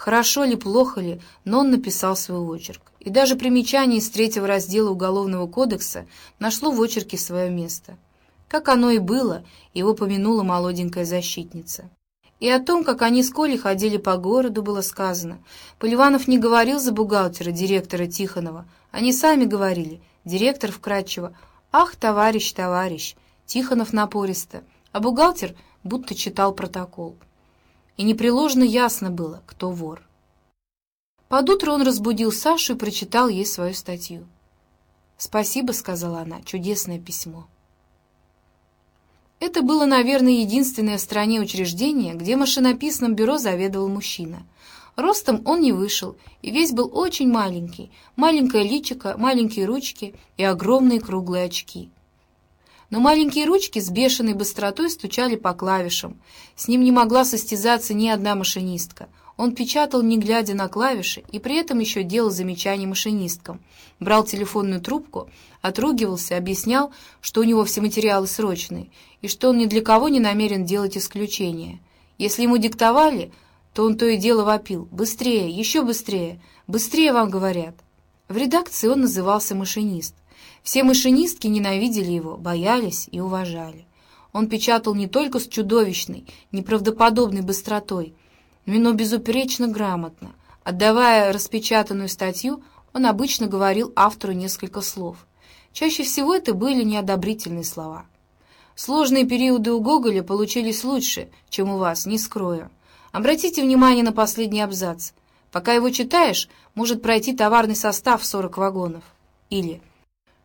Хорошо ли, плохо ли, но он написал свой очерк. И даже примечание из третьего раздела Уголовного кодекса нашло в очерке свое место. Как оно и было, его помянула молоденькая защитница. И о том, как они с Колей ходили по городу, было сказано. Поливанов не говорил за бухгалтера, директора Тихонова. Они сами говорили. Директор вкратчиво. «Ах, товарищ, товарищ!» Тихонов напористо. А бухгалтер будто читал протокол. И непреложно ясно было, кто вор. Под утро он разбудил Сашу и прочитал ей свою статью. «Спасибо», — сказала она, — «чудесное письмо». Это было, наверное, единственное в стране учреждение, где машинописным бюро заведовал мужчина. Ростом он не вышел, и весь был очень маленький. Маленькое личико, маленькие ручки и огромные круглые очки. Но маленькие ручки с бешеной быстротой стучали по клавишам. С ним не могла состязаться ни одна машинистка — он печатал, не глядя на клавиши, и при этом еще делал замечания машинисткам. Брал телефонную трубку, отругивался, объяснял, что у него все материалы срочные, и что он ни для кого не намерен делать исключения. Если ему диктовали, то он то и дело вопил. «Быстрее, еще быстрее! Быстрее, вам говорят!» В редакции он назывался машинист. Все машинистки ненавидели его, боялись и уважали. Он печатал не только с чудовищной, неправдоподобной быстротой, но безупречно грамотно. Отдавая распечатанную статью, он обычно говорил автору несколько слов. Чаще всего это были неодобрительные слова. Сложные периоды у Гоголя получились лучше, чем у вас, не скрою. Обратите внимание на последний абзац. Пока его читаешь, может пройти товарный состав в 40 вагонов. Или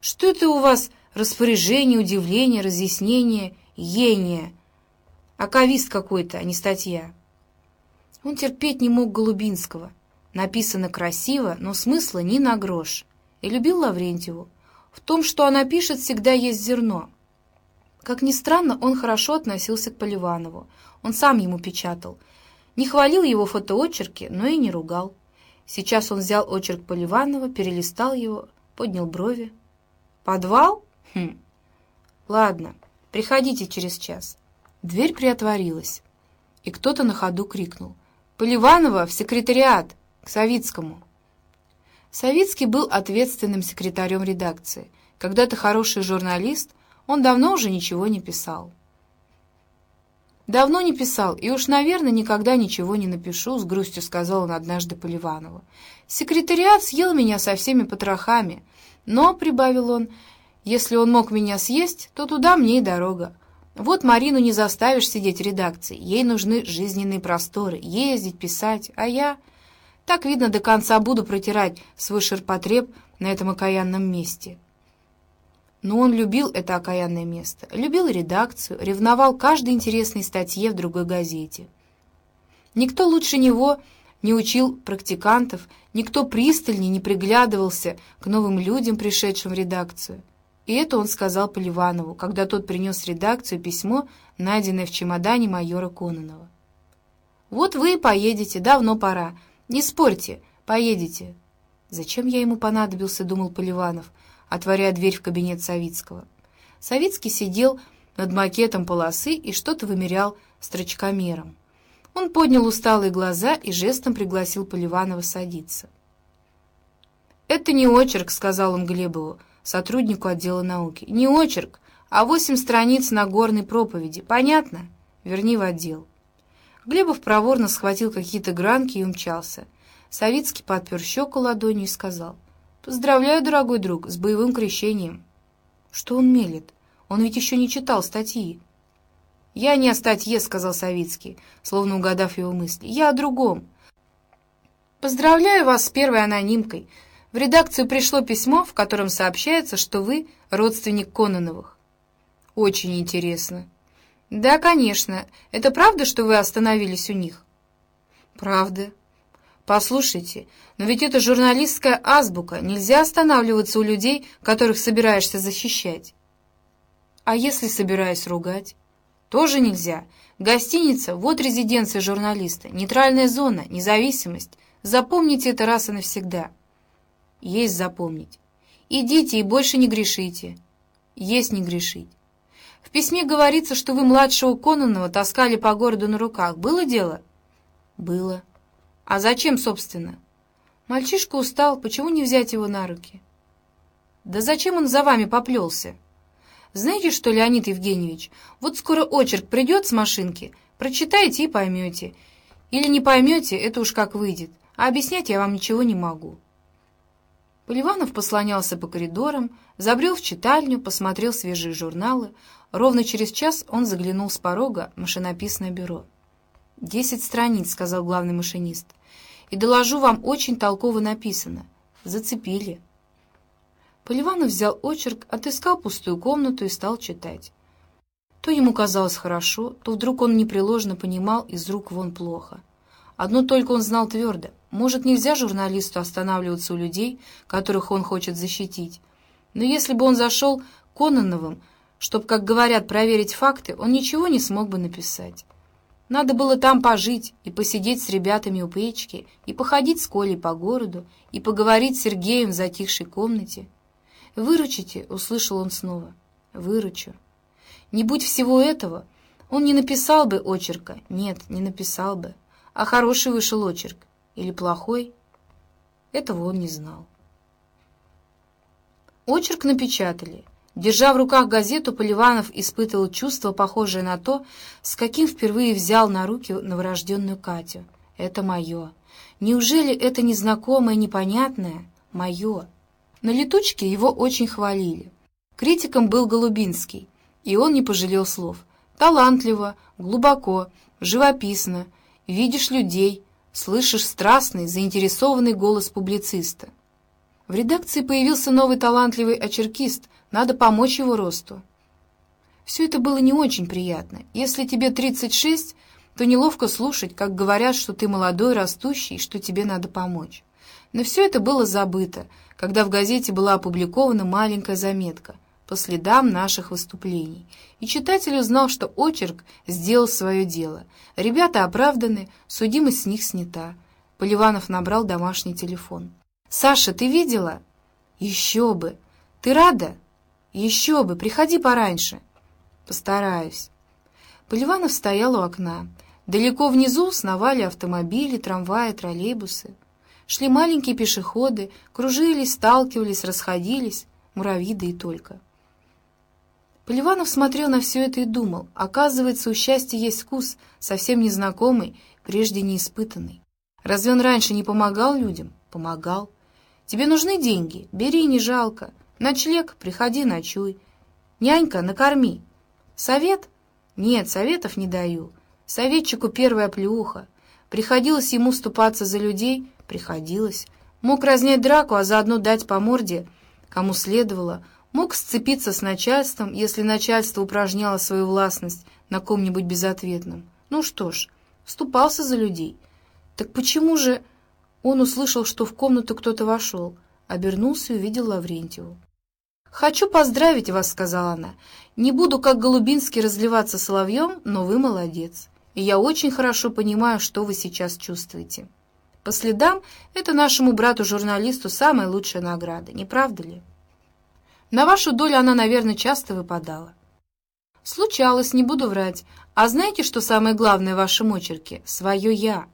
«Что это у вас распоряжение, удивление, разъяснение, ение? Аковист какой-то, а не статья». Он терпеть не мог Голубинского. Написано красиво, но смысла ни на грош. И любил Лаврентьеву. В том, что она пишет, всегда есть зерно. Как ни странно, он хорошо относился к Поливанову. Он сам ему печатал. Не хвалил его фотоочерки, но и не ругал. Сейчас он взял очерк Поливанова, перелистал его, поднял брови. «Подвал? Хм. Ладно, приходите через час». Дверь приотворилась, и кто-то на ходу крикнул — Поливанова в секретариат, к Савицкому. Савицкий был ответственным секретарем редакции. Когда-то хороший журналист, он давно уже ничего не писал. «Давно не писал, и уж, наверное, никогда ничего не напишу», — с грустью сказал он однажды Поливанову. «Секретариат съел меня со всеми потрохами, но, — прибавил он, — если он мог меня съесть, то туда мне и дорога. Вот Марину не заставишь сидеть в редакции. Ей нужны жизненные просторы, ездить, писать. А я... Так, видно, до конца буду протирать свой ширпотреб на этом окаянном месте. Но он любил это окаянное место, любил редакцию, ревновал каждой интересной статье в другой газете. Никто лучше него не учил практикантов, никто пристальнее не приглядывался к новым людям, пришедшим в редакцию. И это он сказал Поливанову, когда тот принес редакцию письмо, найденное в чемодане майора Кононова. «Вот вы и поедете, давно пора. Не спорьте, поедете». «Зачем я ему понадобился?» — думал Поливанов, отворяя дверь в кабинет Савицкого. Савицкий сидел над макетом полосы и что-то вымерял строчкомером. Он поднял усталые глаза и жестом пригласил Поливанова садиться. «Это не очерк», — сказал он Глебову, — сотруднику отдела науки. «Не очерк, а восемь страниц Нагорной проповеди. Понятно? Верни в отдел». Глебов проворно схватил какие-то гранки и умчался. Савицкий подпер щеку ладонью и сказал, «Поздравляю, дорогой друг, с боевым крещением». «Что он мелет? Он ведь еще не читал статьи». «Я не о статье», — сказал Савицкий, словно угадав его мысли. «Я о другом». «Поздравляю вас с первой анонимкой. В редакцию пришло письмо, в котором сообщается, что вы родственник Кононовых. Очень интересно. Да, конечно. Это правда, что вы остановились у них? Правда. Послушайте, но ведь это журналистская азбука. Нельзя останавливаться у людей, которых собираешься защищать. А если собираюсь ругать? Тоже нельзя. Гостиница — вот резиденция журналиста. Нейтральная зона, независимость. Запомните это раз и навсегда. Есть запомнить. Идите и больше не грешите. Есть не грешить. В письме говорится, что вы младшего Кононова таскали по городу на руках. Было дело? Было. «А зачем, собственно?» «Мальчишка устал, почему не взять его на руки?» «Да зачем он за вами поплелся?» «Знаете что, Леонид Евгеньевич, вот скоро очерк придет с машинки, прочитайте и поймете. Или не поймете, это уж как выйдет, а объяснять я вам ничего не могу». Поливанов послонялся по коридорам, забрел в читальню, посмотрел свежие журналы. Ровно через час он заглянул с порога в машинописное бюро. «Десять страниц», — сказал главный машинист. «И доложу вам, очень толково написано. Зацепили». Поливанов взял очерк, отыскал пустую комнату и стал читать. То ему казалось хорошо, то вдруг он непреложно понимал из рук вон плохо. Одно только он знал твердо. Может, нельзя журналисту останавливаться у людей, которых он хочет защитить. Но если бы он зашел Кононовым, чтобы, как говорят, проверить факты, он ничего не смог бы написать. Надо было там пожить и посидеть с ребятами у печки, и походить с Колей по городу, и поговорить с Сергеем в затихшей комнате. «Выручите», — услышал он снова, — «выручу». Не будь всего этого, он не написал бы очерка, нет, не написал бы. А хороший вышел очерк или плохой, этого он не знал. Очерк напечатали. Держа в руках газету, Поливанов испытывал чувство, похожее на то, с каким впервые взял на руки новорожденную Катю. «Это мое. Неужели это незнакомое, непонятное? Мое?» На летучке его очень хвалили. Критиком был Голубинский, и он не пожалел слов. Талантливо, глубоко, живописно, видишь людей, слышишь страстный, заинтересованный голос публициста. В редакции появился новый талантливый очеркист, надо помочь его росту. Все это было не очень приятно. Если тебе 36, то неловко слушать, как говорят, что ты молодой, растущий, что тебе надо помочь. Но все это было забыто, когда в газете была опубликована маленькая заметка по следам наших выступлений. И читатель узнал, что очерк сделал свое дело. Ребята оправданы, судимость с них снята. Поливанов набрал домашний телефон. «Саша, ты видела?» «Еще бы! Ты рада?» «Еще бы! Приходи пораньше!» «Постараюсь». Поливанов стоял у окна. Далеко внизу сновали автомобили, трамваи, троллейбусы. Шли маленькие пешеходы, кружились, сталкивались, расходились, муравьи да и только. Поливанов смотрел на все это и думал, оказывается, у счастья есть вкус, совсем незнакомый, прежде не испытанный. Разве он раньше не помогал людям? Помогал. Тебе нужны деньги? Бери, не жалко. Ночлег? Приходи, ночуй. Нянька, накорми. Совет? Нет, советов не даю. Советчику первая плюха. Приходилось ему ступаться за людей? Приходилось. Мог разнять драку, а заодно дать по морде, кому следовало — мог сцепиться с начальством, если начальство упражняло свою властность на ком-нибудь безответном. Ну что ж, вступался за людей. Так почему же... Он услышал, что в комнату кто-то вошел, обернулся и увидел Лаврентьеву. «Хочу поздравить вас», — сказала она. «Не буду, как Голубинский, разливаться соловьем, но вы молодец. И я очень хорошо понимаю, что вы сейчас чувствуете. По следам это нашему брату-журналисту самая лучшая награда, не правда ли?» На вашу долю она, наверное, часто выпадала. Случалось, не буду врать. А знаете, что самое главное в вашем очерке? Свое «я».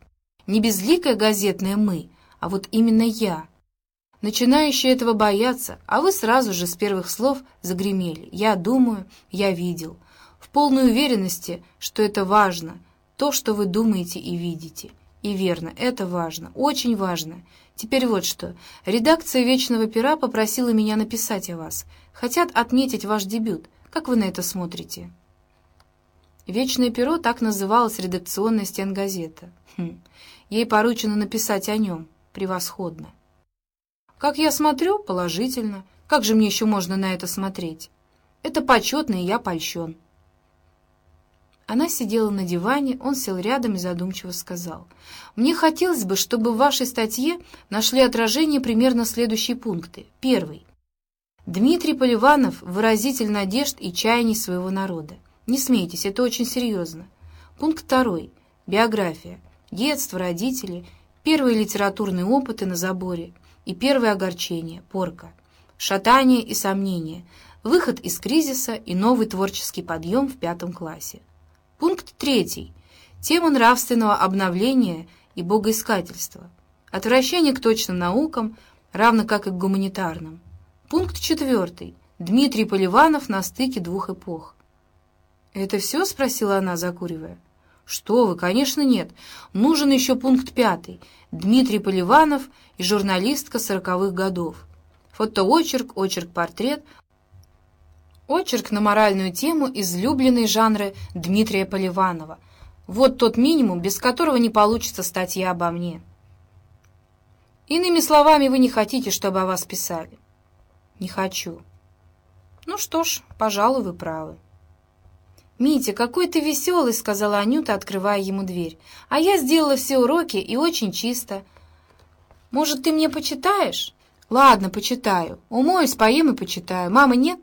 Не безликое газетное «мы», а вот именно «я». Начинающие этого боятся, а вы сразу же с первых слов загремели. «Я думаю, я видел». В полной уверенности, что это важно, то, что вы думаете и видите. И верно, это важно, очень важно. Теперь вот что. Редакция «Вечного пера» попросила меня написать о вас. Хотят отметить ваш дебют. Как вы на это смотрите? «Вечное перо» так называлась редакционная стенгазета. Хм. Ей поручено написать о нем. Превосходно. Как я смотрю? Положительно. Как же мне еще можно на это смотреть? Это почетно, и я польщен. Она сидела на диване, он сел рядом и задумчиво сказал. «Мне хотелось бы, чтобы в вашей статье нашли отражение примерно следующие пункты. Первый. Дмитрий Поливанов — выразитель надежд и чаяний своего народа. Не смейтесь, это очень серьезно. Пункт второй. Биография. Детство, родители, первые литературные опыты на заборе и первые огорчения, порка. Шатание и сомнения, выход из кризиса и новый творческий подъем в пятом классе. Пункт третий. Тема нравственного обновления и богоискательство. Отвращение к точным наукам, равно как и к гуманитарным. Пункт четвертый. Дмитрий Поливанов на стыке двух эпох. «Это все?» — спросила она, закуривая. «Что вы, конечно, нет. Нужен еще пункт пятый. Дмитрий Поливанов и журналистка сороковых годов. Фотоочерк, очерк-портрет, очерк на моральную тему излюбленной жанры Дмитрия Поливанова. Вот тот минимум, без которого не получится статья обо мне». Иными словами, вы не хотите, чтобы о вас писали? Не хочу. Ну что ж, пожалуй, вы правы. «Митя, какой ты веселый!» — сказала Анюта, открывая ему дверь. «А я сделала все уроки и очень чисто. Может, ты мне почитаешь?» «Ладно, почитаю. Умоюсь, поем и почитаю. Мамы нет?»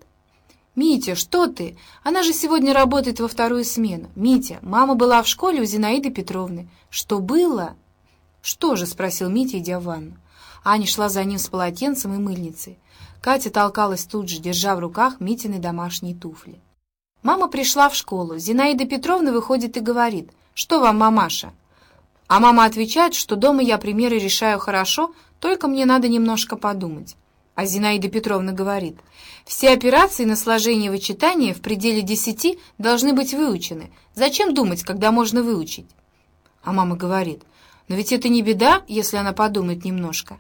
«Митя, что ты? Она же сегодня работает во вторую смену. Митя, мама была в школе у Зинаиды Петровны. Что было?» «Что же?» — спросил Митя, идя в ванну. Аня шла за ним с полотенцем и мыльницей. Катя толкалась тут же, держа в руках Митины домашние туфли. Мама пришла в школу. Зинаида Петровна выходит и говорит, «Что вам, мамаша?» А мама отвечает, что дома я примеры решаю хорошо, только мне надо немножко подумать. А Зинаида Петровна говорит, «Все операции на сложение вычитания в пределе десяти должны быть выучены. Зачем думать, когда можно выучить?» А мама говорит, «Но ведь это не беда, если она подумает немножко».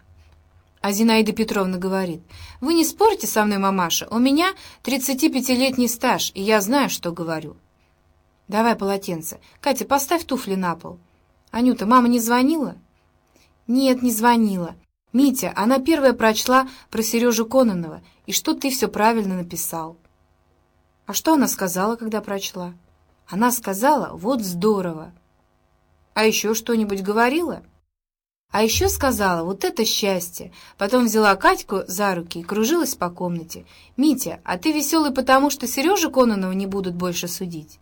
А Зинаида Петровна говорит, «Вы не спорите со мной, мамаша, у меня 35-летний стаж, и я знаю, что говорю». «Давай полотенце. Катя, поставь туфли на пол». «Анюта, мама не звонила?» «Нет, не звонила. Митя, она первая прочла про Сережу Кононова, и что ты все правильно написал». «А что она сказала, когда прочла?» «Она сказала, вот здорово». «А еще что-нибудь говорила?» А еще сказала, вот это счастье. Потом взяла Катьку за руки и кружилась по комнате. «Митя, а ты веселый потому, что Сережу Кононова не будут больше судить?»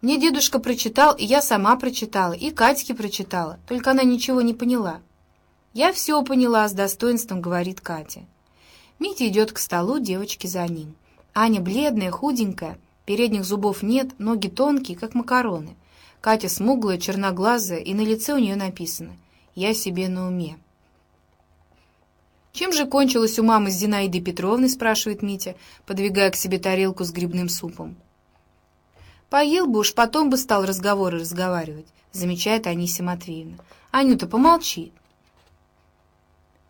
Мне дедушка прочитал, и я сама прочитала, и Катьке прочитала, только она ничего не поняла. «Я все поняла», — с достоинством говорит Катя. Митя идет к столу, девочки за ним. Аня бледная, худенькая, передних зубов нет, ноги тонкие, как макароны. Катя смуглая, черноглазая, и на лице у нее написано — я себе на уме. «Чем же кончилось у мамы с Зинаидой Петровной?» — спрашивает Митя, подвигая к себе тарелку с грибным супом. «Поел бы уж, потом бы стал разговоры разговаривать», — замечает Анисия Матвеевна. «Анюта, помолчи».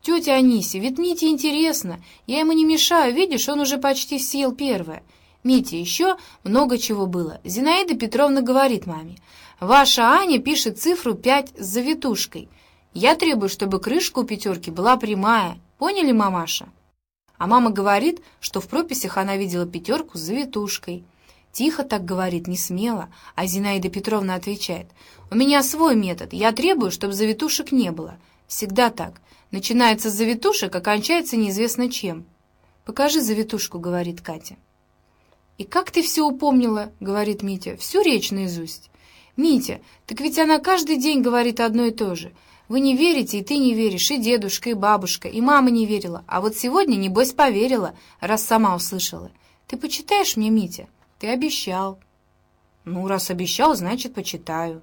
«Тетя Анисия, ведь Мите интересно. Я ему не мешаю, видишь, он уже почти съел первое. Митя, еще много чего было. Зинаида Петровна говорит маме. Ваша Аня пишет цифру пять с завитушкой — я требую, чтобы крышка у пятерки была прямая. Поняли, мамаша? А мама говорит, что в прописях она видела пятерку с завитушкой. Тихо так говорит, не смело, а Зинаида Петровна отвечает. «У меня свой метод. Я требую, чтобы завитушек не было. Всегда так. Начинается с завитушек, а неизвестно чем». «Покажи завитушку», — говорит Катя. «И как ты все упомнила?» — говорит Митя. «Всю речь наизусть». «Митя, так ведь она каждый день говорит одно и то же. Вы не верите, и ты не веришь, и дедушка, и бабушка, и мама не верила. А вот сегодня, небось, поверила, раз сама услышала. Ты почитаешь мне, Митя? Ты обещал. Ну, раз обещал, значит, почитаю.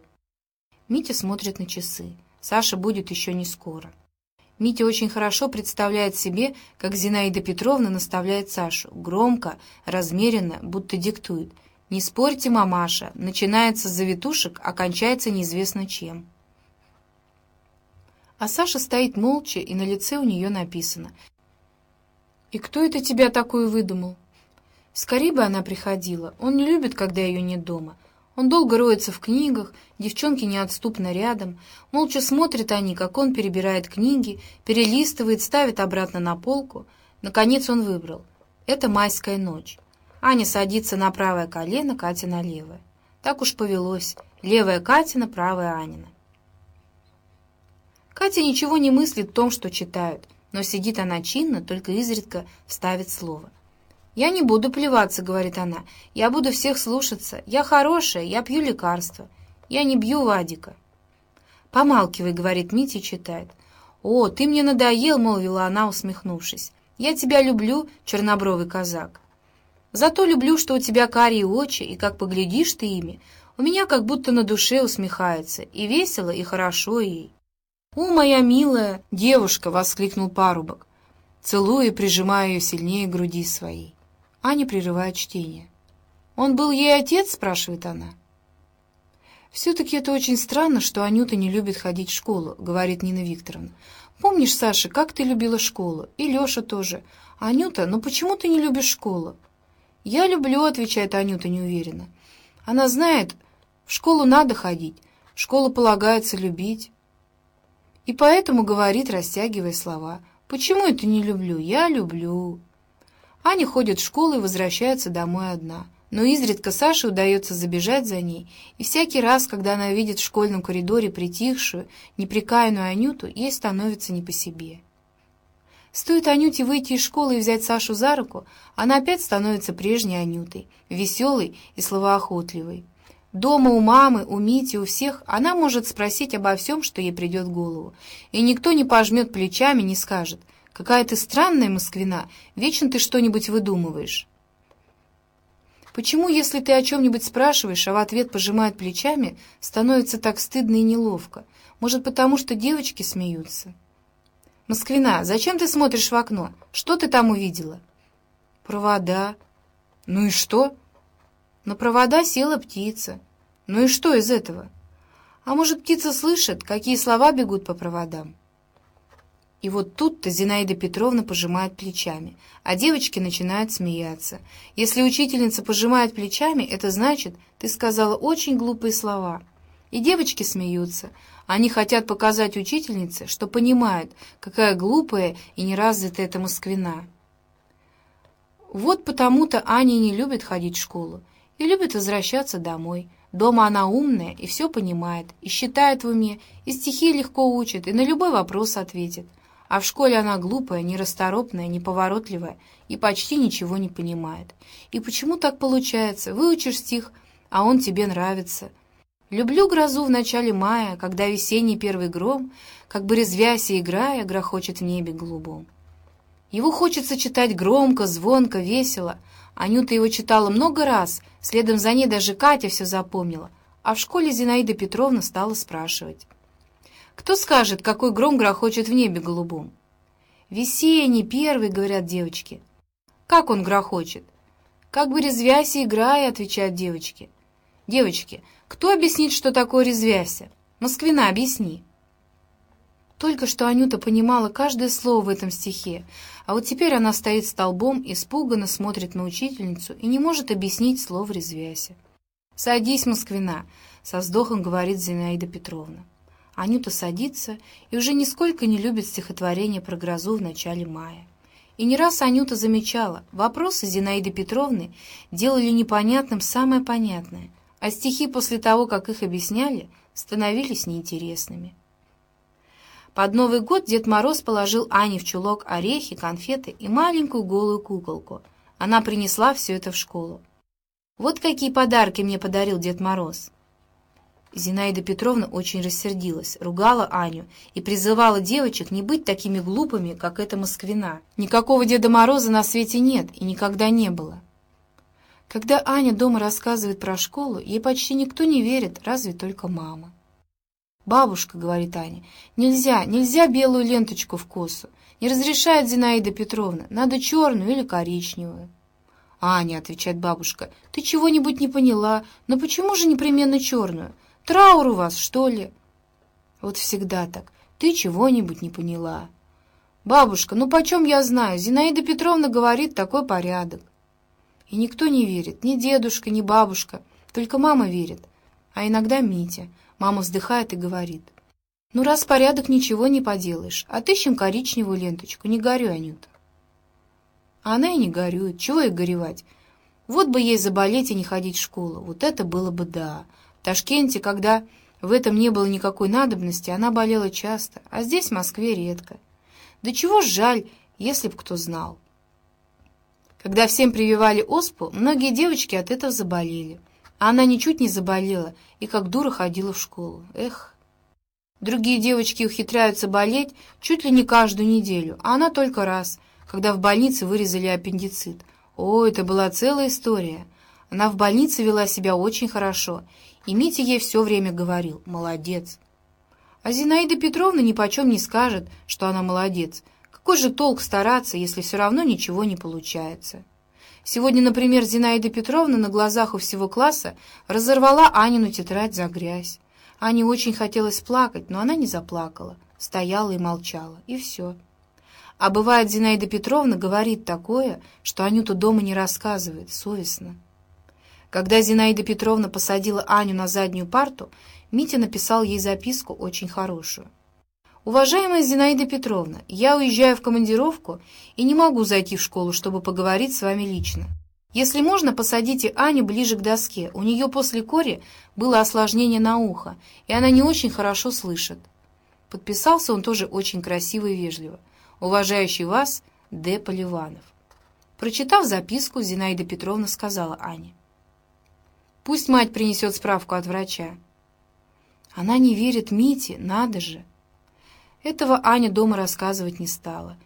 Митя смотрит на часы. Саша будет еще не скоро. Митя очень хорошо представляет себе, как Зинаида Петровна наставляет Сашу. Громко, размеренно, будто диктует. «Не спорьте, мамаша, начинается с завитушек, а неизвестно чем». А Саша стоит молча, и на лице у нее написано. «И кто это тебя такую выдумал?» Скорее бы она приходила. Он не любит, когда ее нет дома. Он долго роется в книгах, девчонки неотступно рядом. Молча смотрят они, как он перебирает книги, перелистывает, ставит обратно на полку. Наконец он выбрал. Это майская ночь. Аня садится на правое колено, Катя на левое. Так уж повелось. Левая Катина, правая Анина. Катя ничего не мыслит в том, что читают, но сидит она чинно, только изредка вставит слово. «Я не буду плеваться», — говорит она. «Я буду всех слушаться. Я хорошая, я пью лекарства. Я не бью Вадика». «Помалкивай», — говорит Митя читает. «О, ты мне надоел», — молвила она, усмехнувшись. «Я тебя люблю, чернобровый казак. Зато люблю, что у тебя карие очи, и как поглядишь ты ими, у меня как будто на душе усмехается, и весело, и хорошо ей». «О, моя милая девушка!» — воскликнул парубок, целуя и прижимая ее сильнее груди своей. Аня прерывает чтение. «Он был ей отец?» — спрашивает она. «Все-таки это очень странно, что Анюта не любит ходить в школу», — говорит Нина Викторовна. «Помнишь, Саша, как ты любила школу? И Леша тоже. Анюта, ну почему ты не любишь школу?» «Я люблю», — отвечает Анюта неуверенно. Она знает, в школу надо ходить, школу полагается любить. И поэтому говорит, растягивая слова. «Почему это не люблю? Я люблю». Аня ходит в школу и возвращается домой одна. Но изредка Саше удается забежать за ней, и всякий раз, когда она видит в школьном коридоре притихшую, неприкаянную Анюту, ей становится не по себе. Стоит Анюте выйти из школы и взять Сашу за руку, она опять становится прежней Анютой, веселой и словоохотливой. Дома у мамы, у Мити, у всех она может спросить обо всем, что ей придет в голову, и никто не пожмет плечами, не скажет «Какая ты странная, Москвина, вечно ты что-нибудь выдумываешь». Почему, если ты о чем-нибудь спрашиваешь, а в ответ пожимает плечами, становится так стыдно и неловко? Может, потому что девочки смеются? «Москвина, зачем ты смотришь в окно? Что ты там увидела?» «Провода». «Ну и что?» «На провода села птица. Ну и что из этого?» «А может, птица слышит, какие слова бегут по проводам?» И вот тут-то Зинаида Петровна пожимает плечами, а девочки начинают смеяться. Если учительница пожимает плечами, это значит, ты сказала очень глупые слова. И девочки смеются. Они хотят показать учительнице, что понимают, какая глупая и неразвитая эта москвина. Вот потому-то Аня не любит ходить в школу и любит возвращаться домой. Дома она умная и все понимает, и считает в уме, и стихи легко учит, и на любой вопрос ответит. А в школе она глупая, нерасторопная, неповоротливая и почти ничего не понимает. И почему так получается? Выучишь стих, а он тебе нравится – Люблю грозу в начале мая, когда весенний первый гром, как бы резвясь и играя, грохочет в небе голубом. Его хочется читать громко, звонко, весело. Анюта его читала много раз, следом за ней даже Катя все запомнила, а в школе Зинаида Петровна стала спрашивать. «Кто скажет, какой гром грохочет в небе голубом?» «Весенний, первый», — говорят девочки. «Как он грохочет?» «Как бы резвясь и играя», — отвечают девочки. «Девочки, кто объяснит, что такое резвяся? Москвина, объясни. Только что Анюта понимала каждое слово в этом стихе, а вот теперь она стоит столбом, испуганно смотрит на учительницу и не может объяснить слово «резвяся». «Садись, Москвина», — со вздохом говорит Зинаида Петровна. Анюта садится и уже нисколько не любит стихотворение про грозу в начале мая. И не раз Анюта замечала, вопросы Зинаиды Петровны делали непонятным самое понятное — а стихи после того, как их объясняли, становились неинтересными. Под Новый год Дед Мороз положил Ане в чулок орехи, конфеты и маленькую голую куколку. Она принесла все это в школу. «Вот какие подарки мне подарил Дед Мороз!» Зинаида Петровна очень рассердилась, ругала Аню и призывала девочек не быть такими глупыми, как эта москвина. Никакого Деда Мороза на свете нет и никогда не было. Когда Аня дома рассказывает про школу, ей почти никто не верит, разве только мама. «Бабушка», — говорит Аня, — «нельзя, нельзя белую ленточку в косу. Не разрешает Зинаида Петровна, надо черную или коричневую». «Аня», — отвечает бабушка, — «ты чего-нибудь не поняла, но почему же непременно черную? Траур у вас, что ли?» Вот всегда так. Ты чего-нибудь не поняла. «Бабушка, ну почем я знаю? Зинаида Петровна говорит, такой порядок». И никто не верит, ни дедушка, ни бабушка, только мама верит. А иногда Митя. Мама вздыхает и говорит. «Ну, раз порядок, ничего не поделаешь. Отыщем коричневую ленточку. Не горюй, Анюта». А она и не горюет. Чего ей горевать? Вот бы ей заболеть и не ходить в школу. Вот это было бы да. Ташкенте, когда в этом не было никакой надобности, она болела часто, а здесь, в Москве, редко. Да чего жаль, если б кто знал. Когда всем прививали оспу, многие девочки от этого заболели. А она ничуть не заболела и как дура ходила в школу. Эх! Другие девочки ухитряются болеть чуть ли не каждую неделю, а она только раз, когда в больнице вырезали аппендицит. О, это была целая история. Она в больнице вела себя очень хорошо, и Митя ей все время говорил «молодец». А Зинаида Петровна ни почем не скажет, что она молодец. Какой же толк стараться, если все равно ничего не получается? Сегодня, например, Зинаида Петровна на глазах у всего класса разорвала Анину тетрадь за грязь. Ане очень хотелось плакать, но она не заплакала, стояла и молчала, и все. А бывает, Зинаида Петровна говорит такое, что Анюта дома не рассказывает, совестно. Когда Зинаида Петровна посадила Аню на заднюю парту, Митя написал ей записку очень хорошую. «Уважаемая Зинаида Петровна, я уезжаю в командировку и не могу зайти в школу, чтобы поговорить с вами лично. Если можно, посадите Аню ближе к доске. У нее после кори было осложнение на ухо, и она не очень хорошо слышит». Подписался он тоже очень красиво и вежливо. «Уважающий вас, Д. Поливанов». Прочитав записку, Зинаида Петровна сказала Ане. «Пусть мать принесет справку от врача». Она не верит Мите, надо же. Этого Аня дома рассказывать не стала.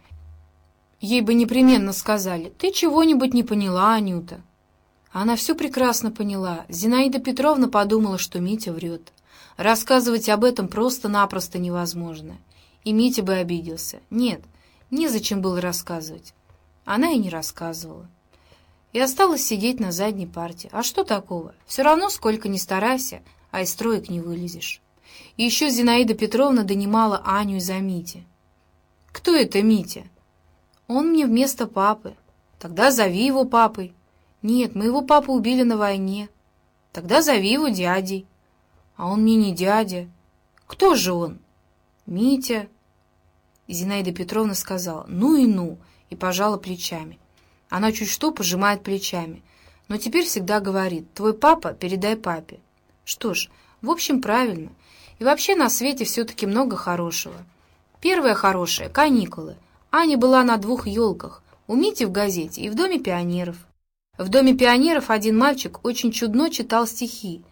Ей бы непременно сказали, «Ты чего-нибудь не поняла, Анюта». Она все прекрасно поняла. Зинаида Петровна подумала, что Митя врет. Рассказывать об этом просто-напросто невозможно. И Митя бы обиделся. Нет, незачем было рассказывать. Она и не рассказывала. И осталась сидеть на задней парте. А что такого? Все равно, сколько ни старайся, а из строек не вылезешь. И еще Зинаида Петровна донимала Аню из-за Мити. «Кто это Митя?» «Он мне вместо папы». «Тогда зови его папой». «Нет, моего папу убили на войне». «Тогда зови его дядей». «А он мне не дядя». «Кто же он?» «Митя». Зинаида Петровна сказала «ну и ну» и пожала плечами. Она чуть что пожимает плечами, но теперь всегда говорит «твой папа, передай папе». Что ж, в общем, правильно. И вообще на свете все-таки много хорошего. Первое хорошее — каникулы. Аня была на двух елках, у Мити в газете и в Доме пионеров. В Доме пионеров один мальчик очень чудно читал стихи,